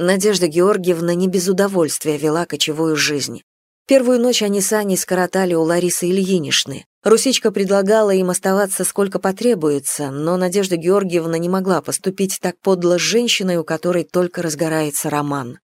Надежда Георгиевна не без удовольствия вела кочевую жизнь. Первую ночь они с Аней скоротали у Ларисы Ильиничны. Русичка предлагала им оставаться сколько потребуется, но Надежда Георгиевна не могла поступить так подло с женщиной, у которой только разгорается роман.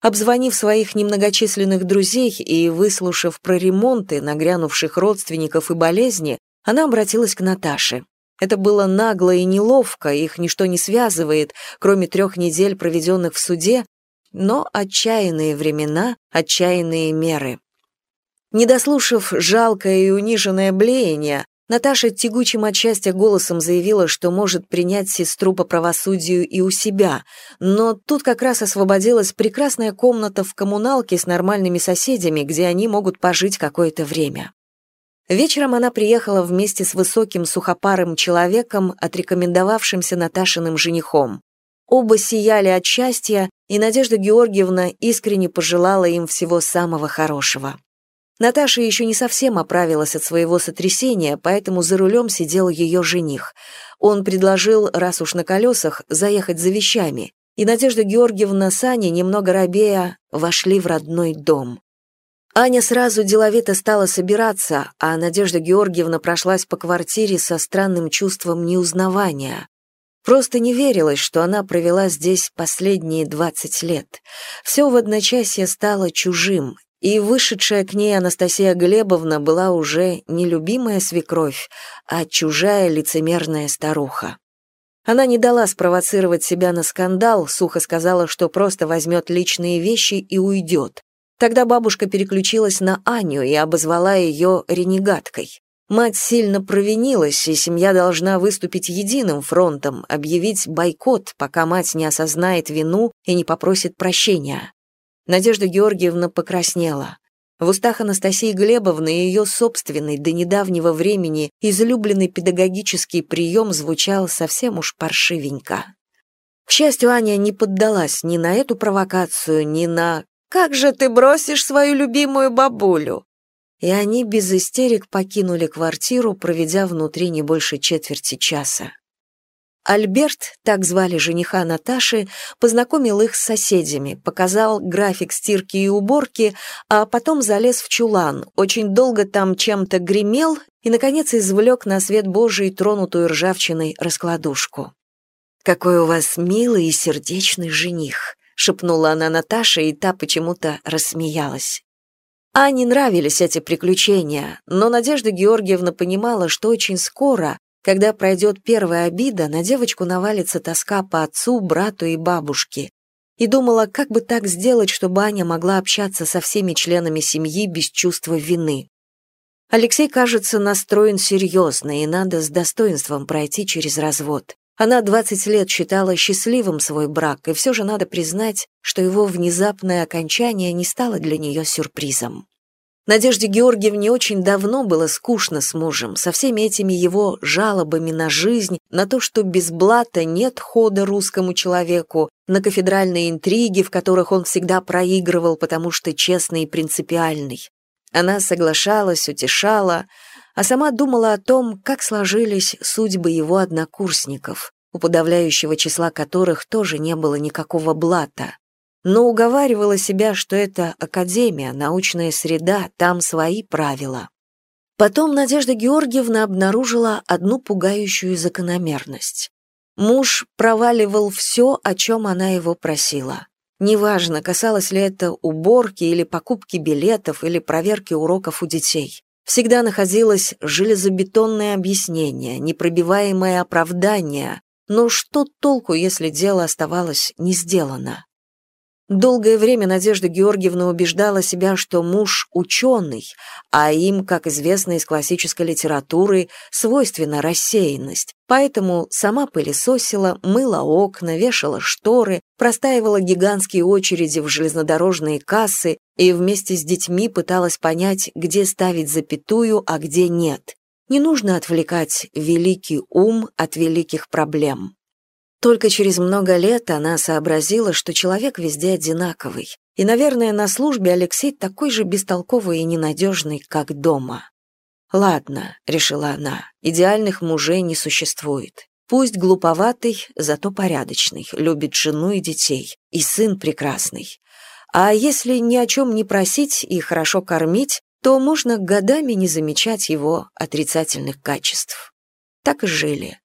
Обзвонив своих немногочисленных друзей и выслушав про ремонты, нагрянувших родственников и болезни, она обратилась к Наташе. Это было нагло и неловко, их ничто не связывает, кроме трех недель, проведенных в суде, но отчаянные времена, отчаянные меры. Не дослушав жалкое и униженное блеяние, Наташа тягучим от счастья голосом заявила, что может принять сестру по правосудию и у себя, но тут как раз освободилась прекрасная комната в коммуналке с нормальными соседями, где они могут пожить какое-то время. Вечером она приехала вместе с высоким сухопарым человеком, отрекомендовавшимся Наташиным женихом. Оба сияли от счастья, и Надежда Георгиевна искренне пожелала им всего самого хорошего. Наташа еще не совсем оправилась от своего сотрясения, поэтому за рулем сидел ее жених. Он предложил, раз уж на колесах, заехать за вещами, и Надежда Георгиевна с Аней, немного робея, вошли в родной дом. Аня сразу деловито стала собираться, а Надежда Георгиевна прошлась по квартире со странным чувством неузнавания. Просто не верилось, что она провела здесь последние двадцать лет. Все в одночасье стало чужим, и вышедшая к ней Анастасия Глебовна была уже не любимая свекровь, а чужая лицемерная старуха. Она не дала спровоцировать себя на скандал, сухо сказала, что просто возьмет личные вещи и уйдет. Тогда бабушка переключилась на Аню и обозвала ее ренегаткой. Мать сильно провинилась, и семья должна выступить единым фронтом, объявить бойкот, пока мать не осознает вину и не попросит прощения. Надежда Георгиевна покраснела. В устах Анастасии Глебовны ее собственный до недавнего времени излюбленный педагогический прием звучал совсем уж паршивенько. К счастью, Аня не поддалась ни на эту провокацию, ни на «Как же ты бросишь свою любимую бабулю?» И они без истерик покинули квартиру, проведя внутри не больше четверти часа. Альберт, так звали жениха Наташи, познакомил их с соседями, показал график стирки и уборки, а потом залез в чулан, очень долго там чем-то гремел и, наконец, извлек на свет Божий тронутую ржавчиной раскладушку. «Какой у вас милый и сердечный жених», — шепнула она Наташе, и та почему-то рассмеялась. Ане нравились эти приключения, но Надежда Георгиевна понимала, что очень скоро когда пройдет первая обида, на девочку навалится тоска по отцу, брату и бабушке. И думала, как бы так сделать, чтобы Аня могла общаться со всеми членами семьи без чувства вины. Алексей, кажется, настроен серьезно, и надо с достоинством пройти через развод. Она 20 лет считала счастливым свой брак, и все же надо признать, что его внезапное окончание не стало для нее сюрпризом. Надежде Георгиевне очень давно было скучно с мужем, со всеми этими его жалобами на жизнь, на то, что без блата нет хода русскому человеку, на кафедральные интриги, в которых он всегда проигрывал, потому что честный и принципиальный. Она соглашалась, утешала, а сама думала о том, как сложились судьбы его однокурсников, у подавляющего числа которых тоже не было никакого блата но уговаривала себя, что это академия, научная среда, там свои правила. Потом Надежда Георгиевна обнаружила одну пугающую закономерность. Муж проваливал все, о чем она его просила. Неважно, касалось ли это уборки или покупки билетов или проверки уроков у детей. Всегда находилось железобетонное объяснение, непробиваемое оправдание, но что толку, если дело оставалось не сделано? Долгое время Надежда Георгиевна убеждала себя, что муж ученый, а им, как известно из классической литературы, свойственна рассеянность. Поэтому сама пылесосила, мыла окна, вешала шторы, простаивала гигантские очереди в железнодорожные кассы и вместе с детьми пыталась понять, где ставить запятую, а где нет. Не нужно отвлекать великий ум от великих проблем. Только через много лет она сообразила, что человек везде одинаковый. И, наверное, на службе Алексей такой же бестолковый и ненадежный, как дома. «Ладно», — решила она, — «идеальных мужей не существует. Пусть глуповатый, зато порядочный, любит жену и детей, и сын прекрасный. А если ни о чем не просить и хорошо кормить, то можно годами не замечать его отрицательных качеств. Так и жили.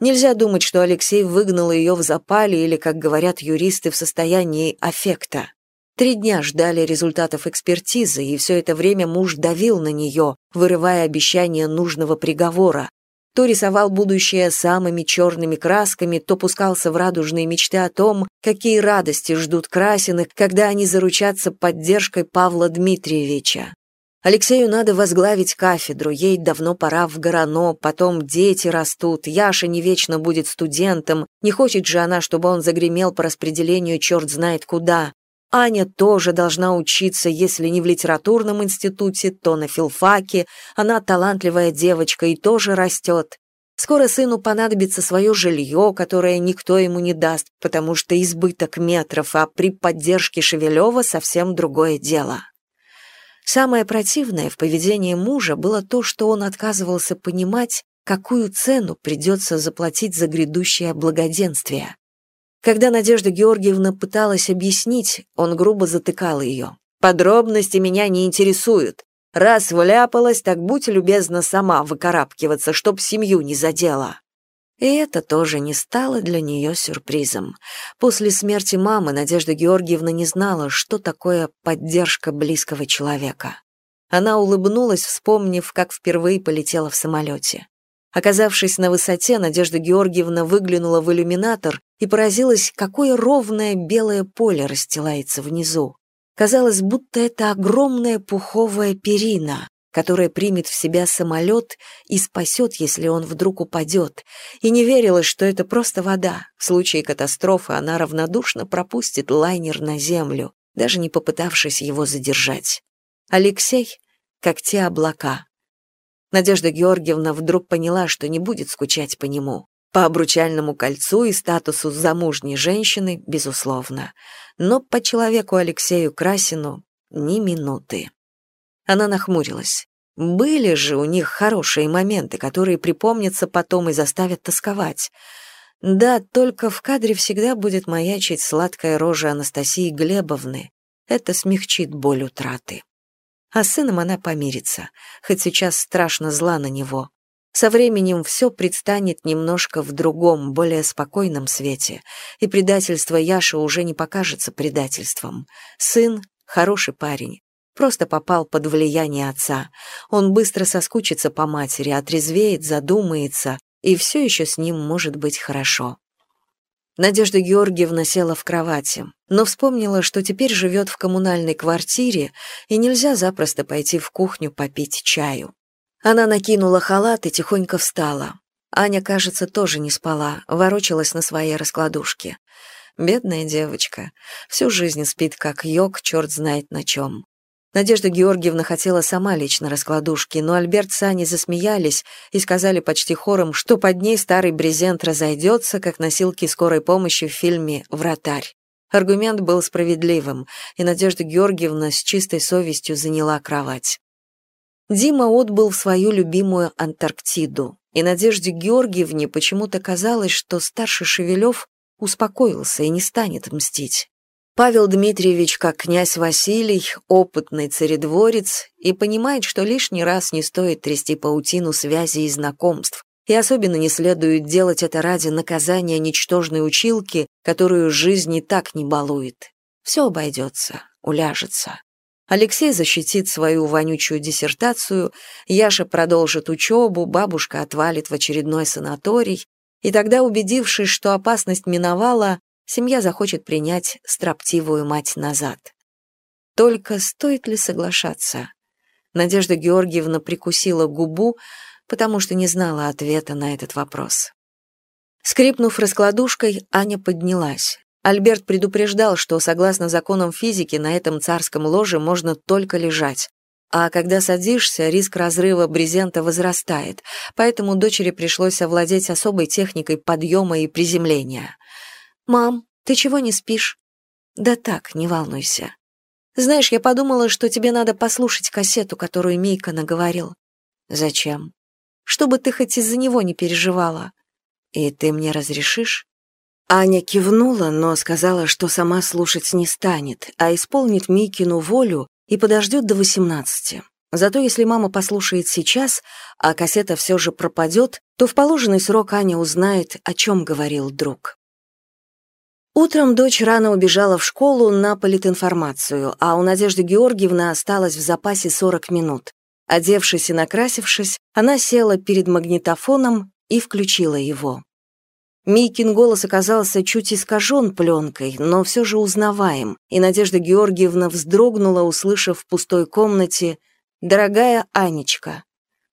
Нельзя думать, что Алексей выгнал ее в запале или, как говорят юристы, в состоянии аффекта. Три дня ждали результатов экспертизы, и все это время муж давил на нее, вырывая обещание нужного приговора. То рисовал будущее самыми черными красками, то пускался в радужные мечты о том, какие радости ждут Красиных, когда они заручатся поддержкой Павла Дмитриевича. Алексею надо возглавить кафедру, ей давно пора в Горано, потом дети растут, Яша не вечно будет студентом, не хочет же она, чтобы он загремел по распределению черт знает куда. Аня тоже должна учиться, если не в литературном институте, то на филфаке, она талантливая девочка и тоже растет. Скоро сыну понадобится свое жилье, которое никто ему не даст, потому что избыток метров, а при поддержке Шевелева совсем другое дело. Самое противное в поведении мужа было то, что он отказывался понимать, какую цену придется заплатить за грядущее благоденствие. Когда Надежда Георгиевна пыталась объяснить, он грубо затыкал ее. «Подробности меня не интересуют. Раз вляпалась, так будь любезна сама выкарабкиваться, чтоб семью не задела». И это тоже не стало для нее сюрпризом. После смерти мамы Надежда Георгиевна не знала, что такое поддержка близкого человека. Она улыбнулась, вспомнив, как впервые полетела в самолете. Оказавшись на высоте, Надежда Георгиевна выглянула в иллюминатор и поразилась, какое ровное белое поле расстилается внизу. Казалось, будто это огромная пуховая перина, которая примет в себя самолет и спасет, если он вдруг упадет, и не верилось, что это просто вода. В случае катастрофы она равнодушно пропустит лайнер на землю, даже не попытавшись его задержать. Алексей, как те облака. Надежда Георгиевна вдруг поняла, что не будет скучать по нему. По обручальному кольцу и статусу замужней женщины, безусловно. Но по человеку Алексею Красину ни минуты. Она нахмурилась. Были же у них хорошие моменты, которые припомнятся потом и заставят тосковать. Да, только в кадре всегда будет маячить сладкая рожа Анастасии Глебовны. Это смягчит боль утраты. А с сыном она помирится, хоть сейчас страшно зла на него. Со временем все предстанет немножко в другом, более спокойном свете, и предательство Яши уже не покажется предательством. Сын — хороший парень, Просто попал под влияние отца. Он быстро соскучится по матери, отрезвеет, задумается, и все еще с ним может быть хорошо. Надежда Георгиевна села в кровати, но вспомнила, что теперь живет в коммунальной квартире, и нельзя запросто пойти в кухню попить чаю. Она накинула халат и тихонько встала. Аня, кажется, тоже не спала, ворочалась на своей раскладушке. Бедная девочка. Всю жизнь спит как йог, черт знает на чем. Надежда Георгиевна хотела сама лечь на раскладушке, но Альберт с Аней засмеялись и сказали почти хором, что под ней старый брезент разойдется, как носилки скорой помощи в фильме «Вратарь». Аргумент был справедливым, и Надежда Георгиевна с чистой совестью заняла кровать. Дима отбыл в свою любимую Антарктиду, и Надежде Георгиевне почему-то казалось, что старший Шевелев успокоился и не станет мстить. Павел Дмитриевич, как князь Василий, опытный царедворец, и понимает, что лишний раз не стоит трясти паутину связей и знакомств, и особенно не следует делать это ради наказания ничтожной училки, которую жизнь и так не балует. Все обойдется, уляжется. Алексей защитит свою вонючую диссертацию, Яша продолжит учебу, бабушка отвалит в очередной санаторий, и тогда, убедившись, что опасность миновала, семья захочет принять строптивую мать назад. Только стоит ли соглашаться? Надежда Георгиевна прикусила губу, потому что не знала ответа на этот вопрос. Скрипнув раскладушкой, Аня поднялась. Альберт предупреждал, что, согласно законам физики, на этом царском ложе можно только лежать. А когда садишься, риск разрыва брезента возрастает, поэтому дочери пришлось овладеть особой техникой подъема и приземления. «Мам, ты чего не спишь?» «Да так, не волнуйся. Знаешь, я подумала, что тебе надо послушать кассету, которую Мейка наговорил». «Зачем?» «Чтобы ты хоть из-за него не переживала». «И ты мне разрешишь?» Аня кивнула, но сказала, что сама слушать не станет, а исполнит Микину волю и подождет до восемнадцати. Зато если мама послушает сейчас, а кассета все же пропадет, то в положенный срок Аня узнает, о чем говорил друг. Утром дочь рано убежала в школу на политинформацию, а у Надежды Георгиевны осталось в запасе 40 минут. Одевшись и накрасившись, она села перед магнитофоном и включила его. Микин голос оказался чуть искажен пленкой, но все же узнаваем, и Надежда Георгиевна вздрогнула, услышав в пустой комнате «Дорогая Анечка».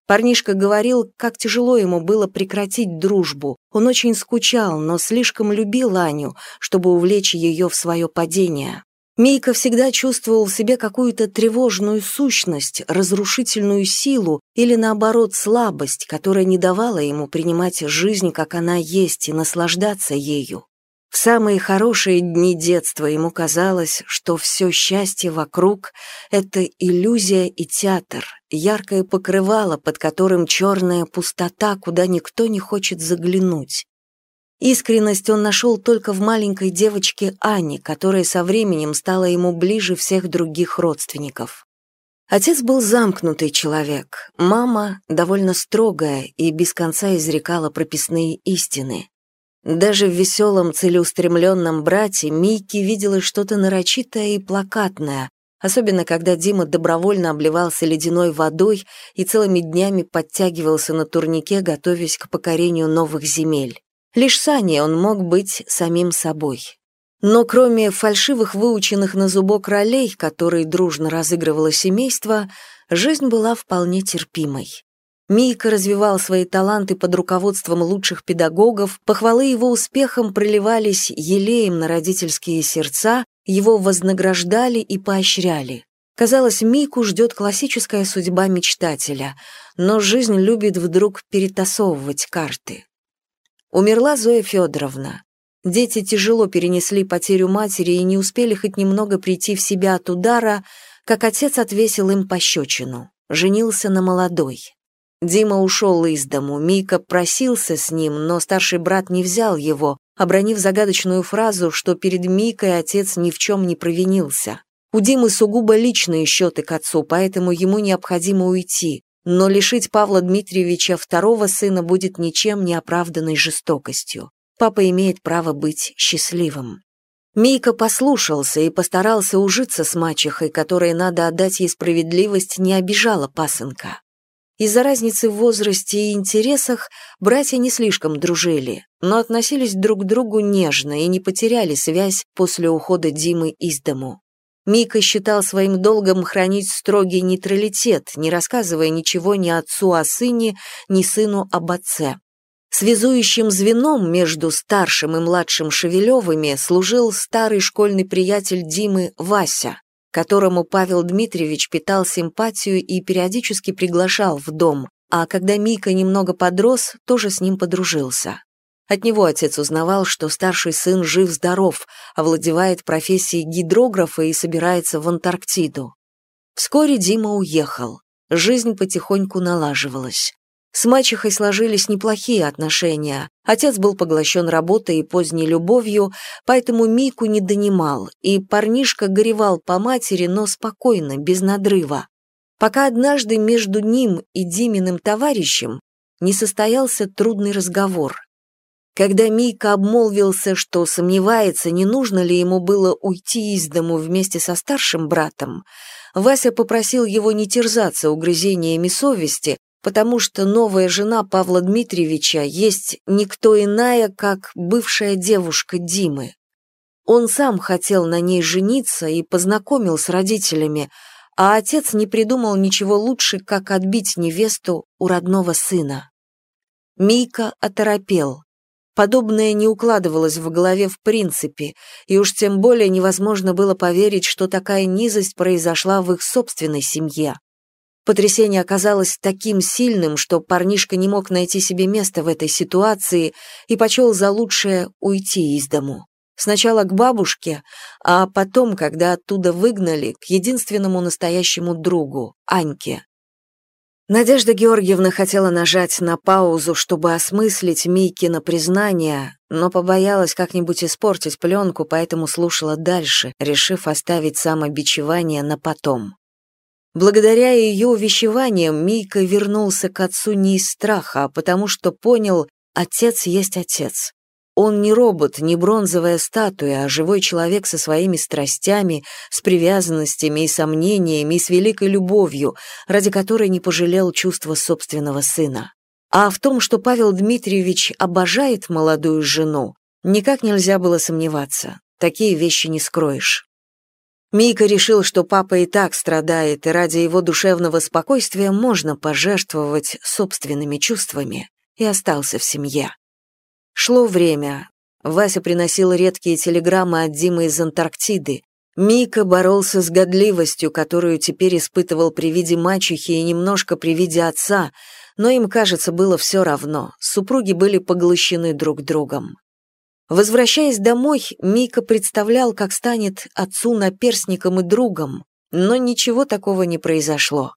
Парнишка говорил, как тяжело ему было прекратить дружбу. Он очень скучал, но слишком любил Аню, чтобы увлечь ее в свое падение. Мийка всегда чувствовал в себе какую-то тревожную сущность, разрушительную силу или, наоборот, слабость, которая не давала ему принимать жизнь, как она есть, и наслаждаться ею. В самые хорошие дни детства ему казалось, что все счастье вокруг — это иллюзия и театр, яркое покрывало, под которым черная пустота, куда никто не хочет заглянуть. Искренность он нашел только в маленькой девочке Ане, которая со временем стала ему ближе всех других родственников. Отец был замкнутый человек, мама довольно строгая и без конца изрекала прописные истины. Даже в веселом, целеустремленном брате Мийке виделось что-то нарочитое и плакатное, особенно когда Дима добровольно обливался ледяной водой и целыми днями подтягивался на турнике, готовясь к покорению новых земель. Лишь с Аней он мог быть самим собой. Но кроме фальшивых выученных на зубок ролей, которые дружно разыгрывало семейство, жизнь была вполне терпимой. Мийка развивал свои таланты под руководством лучших педагогов, похвалы его успехам проливались елеем на родительские сердца, его вознаграждали и поощряли. Казалось, Мийку ждет классическая судьба мечтателя, но жизнь любит вдруг перетасовывать карты. Умерла Зоя Федоровна. Дети тяжело перенесли потерю матери и не успели хоть немного прийти в себя от удара, как отец отвесил им пощечину. Женился на молодой. Дима ушел из дому, Мика просился с ним, но старший брат не взял его, обронив загадочную фразу, что перед Микой отец ни в чем не провинился. У Димы сугубо личные счеты к отцу, поэтому ему необходимо уйти но лишить Павла Дмитриевича второго сына будет ничем не оправданной жестокостью. Папа имеет право быть счастливым. Мийка послушался и постарался ужиться с мачехой, которой, надо отдать ей справедливость, не обижала пасынка. Из-за разницы в возрасте и интересах братья не слишком дружили, но относились друг к другу нежно и не потеряли связь после ухода Димы из дому. Мика считал своим долгом хранить строгий нейтралитет, не рассказывая ничего ни отцу о сыне, ни сыну об отце. Связующим звеном между старшим и младшим Шевелевыми служил старый школьный приятель Димы Вася, которому Павел Дмитриевич питал симпатию и периодически приглашал в дом, а когда Мика немного подрос, тоже с ним подружился. От него отец узнавал, что старший сын жив-здоров, овладевает профессией гидрографа и собирается в Антарктиду. Вскоре Дима уехал. Жизнь потихоньку налаживалась. С мачехой сложились неплохие отношения. Отец был поглощен работой и поздней любовью, поэтому Мику не донимал, и парнишка горевал по матери, но спокойно, без надрыва. Пока однажды между ним и Диминым товарищем не состоялся трудный разговор. Когда Мика обмолвился, что сомневается, не нужно ли ему было уйти из дому вместе со старшим братом, Вася попросил его не терзаться угрызениями совести, потому что новая жена Павла Дмитриевича есть никто иная, как бывшая девушка Димы. Он сам хотел на ней жениться и познакомил с родителями, а отец не придумал ничего лучше, как отбить невесту у родного сына. Мика оторопел. Подобное не укладывалось в голове в принципе, и уж тем более невозможно было поверить, что такая низость произошла в их собственной семье. Потрясение оказалось таким сильным, что парнишка не мог найти себе места в этой ситуации и почел за лучшее уйти из дому. Сначала к бабушке, а потом, когда оттуда выгнали, к единственному настоящему другу, Аньке. Надежда Георгиевна хотела нажать на паузу, чтобы осмыслить Микина признание, но побоялась как-нибудь испортить пленку, поэтому слушала дальше, решив оставить самобичевание на потом. Благодаря ее увещеваниям Мийка вернулся к отцу не из страха, а потому что понял, отец есть отец. Он не робот, не бронзовая статуя, а живой человек со своими страстями, с привязанностями и сомнениями, и с великой любовью, ради которой не пожалел чувства собственного сына. А в том, что Павел Дмитриевич обожает молодую жену, никак нельзя было сомневаться. Такие вещи не скроешь. Мика решил, что папа и так страдает, и ради его душевного спокойствия можно пожертвовать собственными чувствами, и остался в семье. Шло время. Вася приносил редкие телеграммы от Димы из Антарктиды. Мика боролся с годливостью, которую теперь испытывал при виде мачехи и немножко при виде отца, но им, кажется, было все равно. Супруги были поглощены друг другом. Возвращаясь домой, Мика представлял, как станет отцу наперсником и другом, но ничего такого не произошло.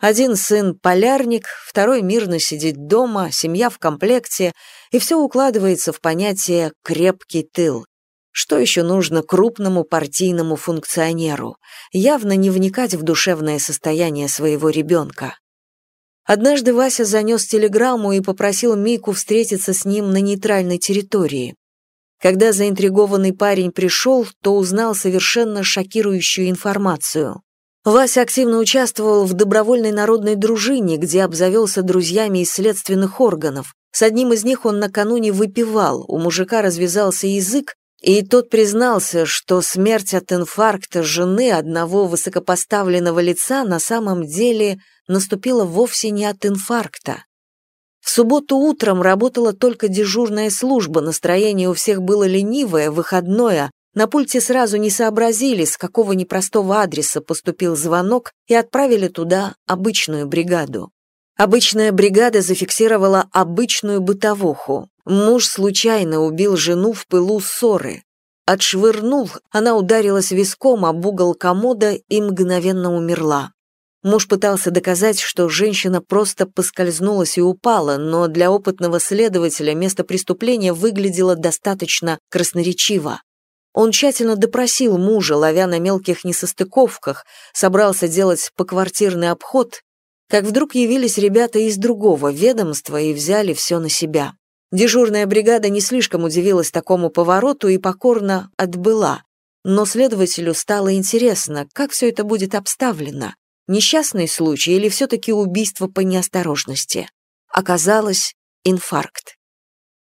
Один сын — полярник, второй мирно сидит дома, семья в комплекте, и все укладывается в понятие «крепкий тыл». Что еще нужно крупному партийному функционеру? Явно не вникать в душевное состояние своего ребенка. Однажды Вася занес телеграмму и попросил Мику встретиться с ним на нейтральной территории. Когда заинтригованный парень пришел, то узнал совершенно шокирующую информацию. Вася активно участвовал в добровольной народной дружине, где обзавелся друзьями из следственных органов. С одним из них он накануне выпивал, у мужика развязался язык, и тот признался, что смерть от инфаркта жены одного высокопоставленного лица на самом деле наступила вовсе не от инфаркта. В субботу утром работала только дежурная служба, настроение у всех было ленивое, выходное, на пульте сразу не сообразили, с какого непростого адреса поступил звонок, и отправили туда обычную бригаду. Обычная бригада зафиксировала обычную бытовуху. Муж случайно убил жену в пылу ссоры. Отшвырнул, она ударилась виском об угол комода и мгновенно умерла. Муж пытался доказать, что женщина просто поскользнулась и упала, но для опытного следователя место преступления выглядело достаточно красноречиво. Он тщательно допросил мужа, ловя на мелких несостыковках, собрался делать поквартирный обход, как вдруг явились ребята из другого ведомства и взяли все на себя. Дежурная бригада не слишком удивилась такому повороту и покорно отбыла. Но следователю стало интересно, как все это будет обставлено. Несчастный случай или все-таки убийство по неосторожности? Оказалось, инфаркт.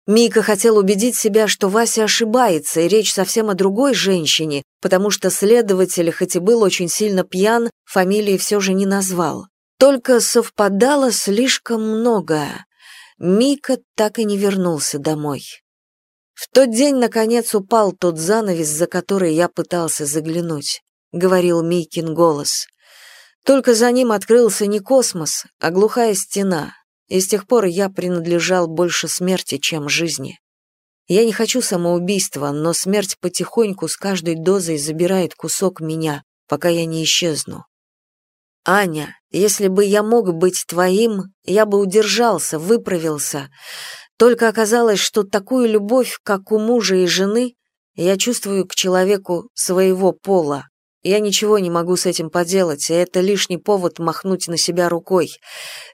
Мика хотел убедить себя, что Вася ошибается, и речь совсем о другой женщине, потому что следователь, хоть и был очень сильно пьян, фамилии все же не назвал. Только совпадало слишком многое. Мика так и не вернулся домой. В тот день, наконец, упал тот занавес, за который я пытался заглянуть, — говорил Микин голос. Только за ним открылся не космос, а глухая стена, и с тех пор я принадлежал больше смерти, чем жизни. Я не хочу самоубийства, но смерть потихоньку с каждой дозой забирает кусок меня, пока я не исчезну. Аня, если бы я мог быть твоим, я бы удержался, выправился. Только оказалось, что такую любовь, как у мужа и жены, я чувствую к человеку своего пола. Я ничего не могу с этим поделать, и это лишний повод махнуть на себя рукой.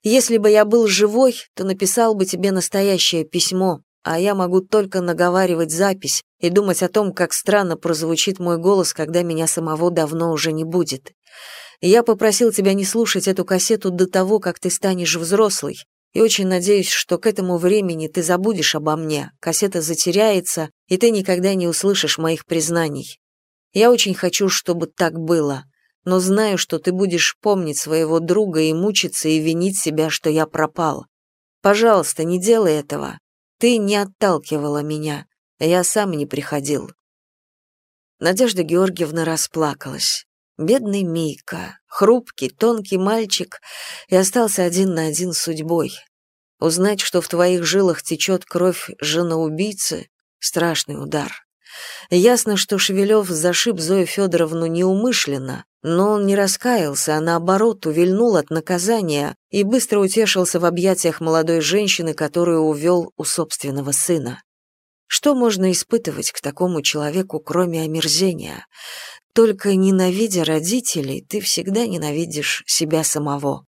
Если бы я был живой, то написал бы тебе настоящее письмо, а я могу только наговаривать запись и думать о том, как странно прозвучит мой голос, когда меня самого давно уже не будет. Я попросил тебя не слушать эту кассету до того, как ты станешь взрослый, и очень надеюсь, что к этому времени ты забудешь обо мне, кассета затеряется, и ты никогда не услышишь моих признаний. Я очень хочу, чтобы так было, но знаю, что ты будешь помнить своего друга и мучиться и винить себя, что я пропал. Пожалуйста, не делай этого. Ты не отталкивала меня, я сам не приходил». Надежда Георгиевна расплакалась. Бедный Мийка, хрупкий, тонкий мальчик, и остался один на один с судьбой. Узнать, что в твоих жилах течет кровь жена-убийцы — страшный удар. Ясно, что Шевелев зашиб Зою Федоровну неумышленно, но он не раскаялся, а наоборот увильнул от наказания и быстро утешился в объятиях молодой женщины, которую увел у собственного сына. Что можно испытывать к такому человеку, кроме омерзения? Только ненавидя родителей, ты всегда ненавидишь себя самого.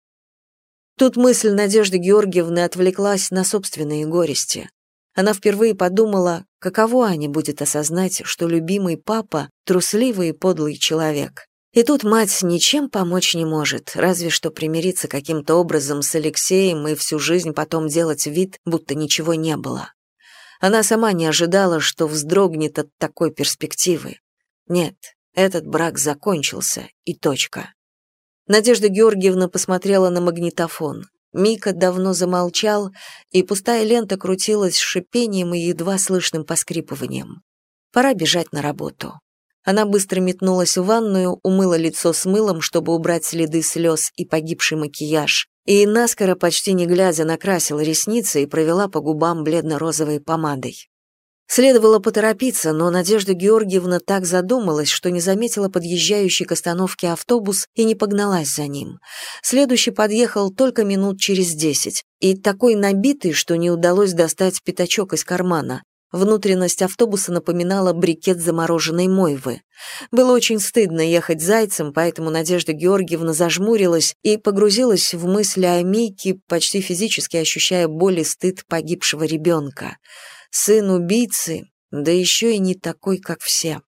Тут мысль Надежды Георгиевны отвлеклась на собственные горести. Она впервые подумала, каково Ане будет осознать, что любимый папа — трусливый и подлый человек. И тут мать ничем помочь не может, разве что примириться каким-то образом с Алексеем и всю жизнь потом делать вид, будто ничего не было. Она сама не ожидала, что вздрогнет от такой перспективы. Нет, этот брак закончился, и точка. Надежда Георгиевна посмотрела на магнитофон. Мика давно замолчал, и пустая лента крутилась с шипением и едва слышным поскрипыванием. Пора бежать на работу. Она быстро метнулась в ванную, умыла лицо с мылом, чтобы убрать следы слез и погибший макияж, и наскоро, почти не глядя, накрасила ресницы и провела по губам бледно-розовой помадой. Следовало поторопиться, но Надежда Георгиевна так задумалась, что не заметила подъезжающий к остановке автобус и не погналась за ним. Следующий подъехал только минут через десять, и такой набитый, что не удалось достать пятачок из кармана. Внутренность автобуса напоминала брикет замороженной мойвы. Было очень стыдно ехать зайцем, поэтому Надежда Георгиевна зажмурилась и погрузилась в мысли о Мийке, почти физически ощущая боль и стыд погибшего ребенка сын убийцы, да еще и не такой, как все.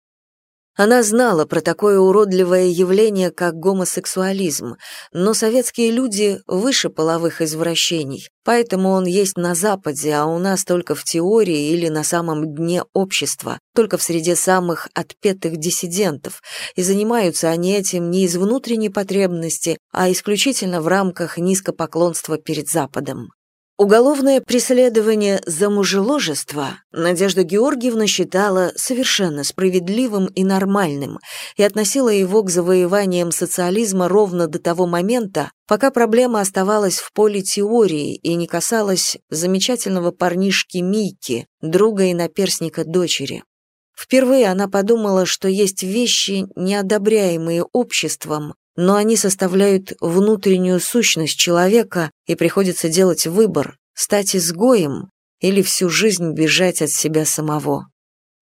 Она знала про такое уродливое явление, как гомосексуализм, но советские люди выше половых извращений, поэтому он есть на Западе, а у нас только в теории или на самом дне общества, только в среде самых отпетых диссидентов, и занимаются они этим не из внутренней потребности, а исключительно в рамках низкопоклонства перед Западом. Уголовное преследование за мужеложество Надежда Георгиевна считала совершенно справедливым и нормальным и относила его к завоеваниям социализма ровно до того момента, пока проблема оставалась в поле теории и не касалась замечательного парнишки Мики, друга и наперсника дочери. Впервые она подумала, что есть вещи, неодобряемые обществом, но они составляют внутреннюю сущность человека, и приходится делать выбор – стать изгоем или всю жизнь бежать от себя самого.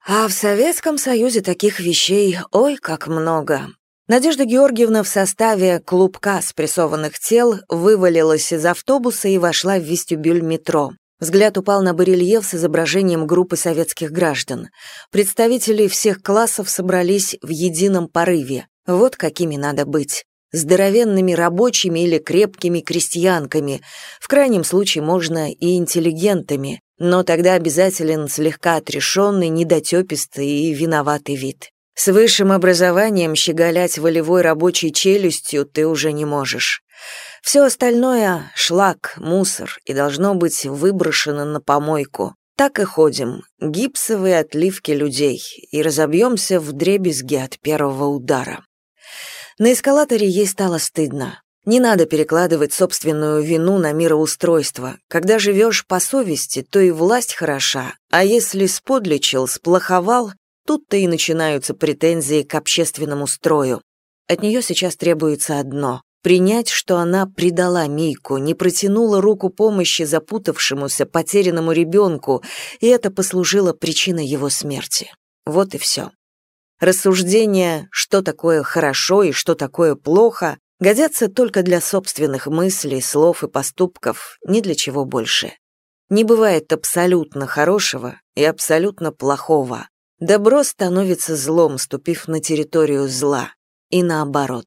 А в Советском Союзе таких вещей ой как много. Надежда Георгиевна в составе клубка спрессованных тел вывалилась из автобуса и вошла в вестибюль метро. Взгляд упал на барельеф с изображением группы советских граждан. Представители всех классов собрались в едином порыве. Вот какими надо быть. Здоровенными рабочими или крепкими крестьянками. В крайнем случае можно и интеллигентами, но тогда обязателен слегка отрешенный, недотепистый и виноватый вид. С высшим образованием щеголять волевой рабочей челюстью ты уже не можешь. Все остальное — шлак, мусор, и должно быть выброшено на помойку. Так и ходим, гипсовые отливки людей, и разобьемся в дребезги от первого удара. На эскалаторе ей стало стыдно. Не надо перекладывать собственную вину на мироустройство. Когда живешь по совести, то и власть хороша, а если сподличил, сплоховал, тут-то и начинаются претензии к общественному строю. От нее сейчас требуется одно — принять, что она предала Мийку, не протянула руку помощи запутавшемуся, потерянному ребенку, и это послужило причиной его смерти. Вот и все. Рассуждения, что такое хорошо и что такое плохо, годятся только для собственных мыслей, слов и поступков, ни для чего больше. Не бывает абсолютно хорошего и абсолютно плохого. Добро становится злом, ступив на территорию зла, и наоборот.